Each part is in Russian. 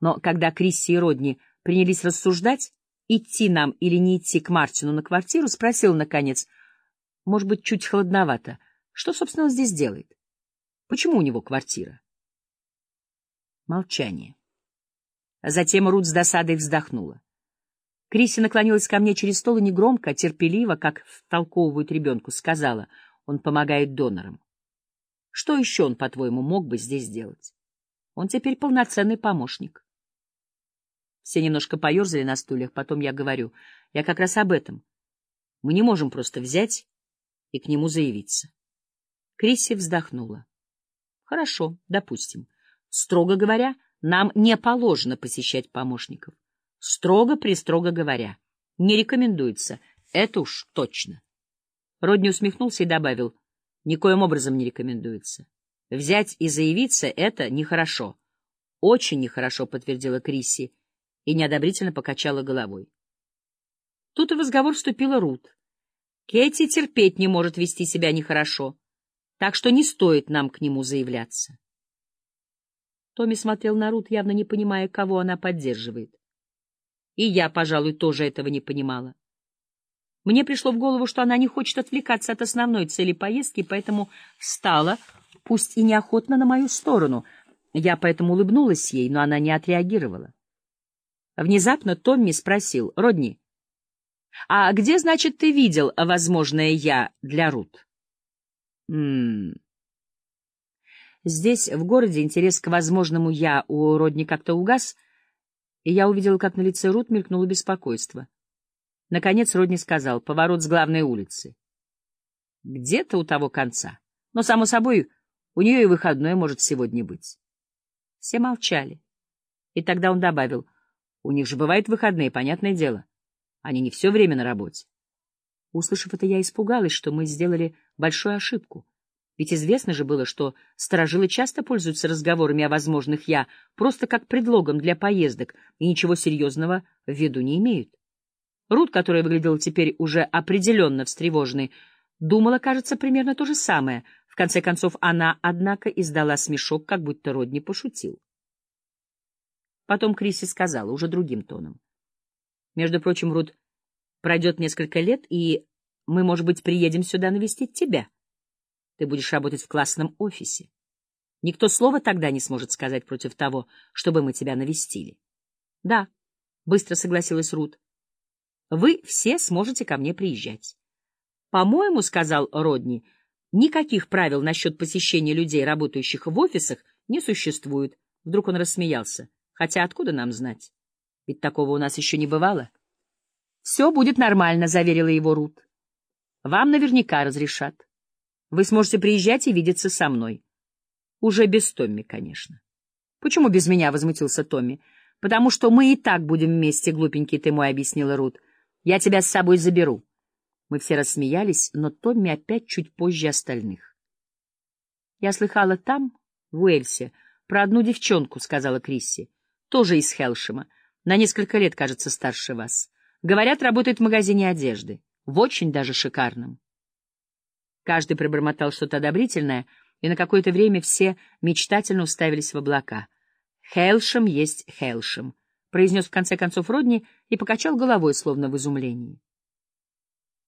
Но когда Крисси и Родни принялись рассуждать, идти нам или не идти к Мартину на квартиру, спросил, наконец, может быть, чуть холодновато, что, собственно, он здесь делает? Почему у него квартира? Молчание. Затем Рут с досадой вздохнула. Криси наклонилась ко мне через стол и негромко, терпеливо, как втолковывают ребенку, сказала, он помогает донорам. Что еще он, по-твоему, мог бы здесь делать? Он теперь полноценный помощник. Все немножко поерзали на стульях, потом я говорю, я как раз об этом. Мы не можем просто взять и к нему заявиться. Крисси вздохнула. Хорошо, допустим. Строго говоря, нам не положено посещать помощников. Строго-престрого говоря. Не рекомендуется. Это уж точно. Родни усмехнулся и добавил. Никоим образом не рекомендуется. Взять и заявиться — это нехорошо. Очень нехорошо, — подтвердила Крисси и неодобрительно покачала головой. Тут в разговор вступила Рут. Кэти терпеть не может вести себя нехорошо, так что не стоит нам к нему заявляться. Томми смотрел на Рут, явно не понимая, кого она поддерживает. И я, пожалуй, тоже этого не понимала. Мне пришло в голову, что она не хочет отвлекаться от основной цели поездки, поэтому встала, пусть и неохотно, на мою сторону. Я поэтому улыбнулась ей, но она не отреагировала. Внезапно Томми спросил, «Родни, а где, значит, ты видел возможное «я» для Рут?» «М -м Здесь, в городе, интерес к возможному «я» у Родни как-то угас, и я увидел, как на лице Рут мелькнуло беспокойство. Наконец Родни сказал, поворот с главной улицы. Где-то у того конца. Но, само собой, у нее и выходной может сегодня быть. Все молчали. И тогда он добавил, у них же бывают выходные, понятное дело. Они не все время на работе. Услышав это, я испугалась, что мы сделали большую ошибку. Ведь известно же было, что сторожилы часто пользуются разговорами о возможных «я» просто как предлогом для поездок и ничего серьезного в виду не имеют. Рут, которая выглядела теперь уже определенно встревоженной, думала, кажется, примерно то же самое. В конце концов, она, однако, издала смешок, как будто Родни пошутил. Потом Криси сказала, уже другим тоном. «Между прочим, Рут, пройдет несколько лет, и мы, может быть, приедем сюда навестить тебя». Ты будешь работать в классном офисе. Никто слова тогда не сможет сказать против того, чтобы мы тебя навестили. — Да, — быстро согласилась Рут. — Вы все сможете ко мне приезжать. — По-моему, — сказал Родни, — никаких правил насчет посещения людей, работающих в офисах, не существует. Вдруг он рассмеялся. Хотя откуда нам знать? Ведь такого у нас еще не бывало. — Все будет нормально, — заверила его Рут. — Вам наверняка разрешат. Вы сможете приезжать и видеться со мной. Уже без Томми, конечно. Почему без меня? — возмутился Томми. Потому что мы и так будем вместе, глупенький ты мой, — объяснила Рут. Я тебя с собой заберу. Мы все рассмеялись, но Томми опять чуть позже остальных. Я слыхала там, в Уэльсе, про одну девчонку, — сказала Крисси. Тоже из Хелшема. На несколько лет, кажется, старше вас. Говорят, работает в магазине одежды. В очень даже шикарном. Каждый пробормотал что-то одобрительное, и на какое-то время все мечтательно уставились в облака. «Хелшем есть Хелшем», — произнес в конце концов Родни и покачал головой, словно в изумлении.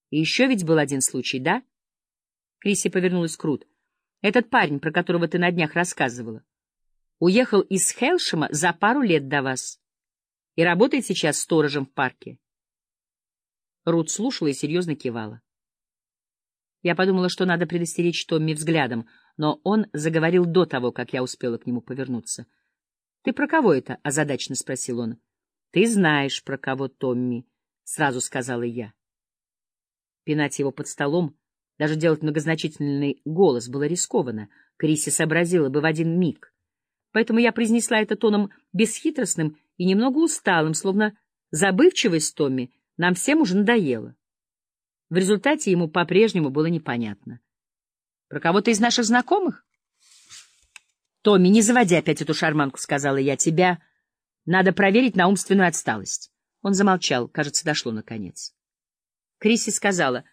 «И еще ведь был один случай, да?» Криси повернулась к Рут. «Этот парень, про которого ты на днях рассказывала, уехал из Хелшема за пару лет до вас и работает сейчас сторожем в парке». Рут слушала и серьезно кивала. Я подумала, что надо предостеречь Томми взглядом, но он заговорил до того, как я успела к нему повернуться. — Ты про кого это? — озадачно спросил он. — Ты знаешь, про кого Томми, — сразу сказала я. Пинать его под столом, даже делать многозначительный голос было рискованно. Криси сообразила бы в один миг. Поэтому я произнесла это тоном бесхитростным и немного усталым, словно забывчивость Томми нам всем уже надоела. В результате ему по-прежнему было непонятно. «Про кого-то из наших знакомых?» «Томми, не заводи опять эту шарманку», — сказала я. «Тебя надо проверить на умственную отсталость». Он замолчал, кажется, дошло наконец. Криси сказала,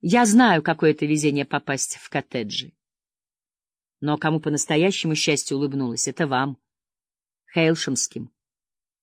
«Я знаю, какое это везение попасть в коттеджи». Но кому по-настоящему счастье улыбнулось, это вам, Хейлшемским.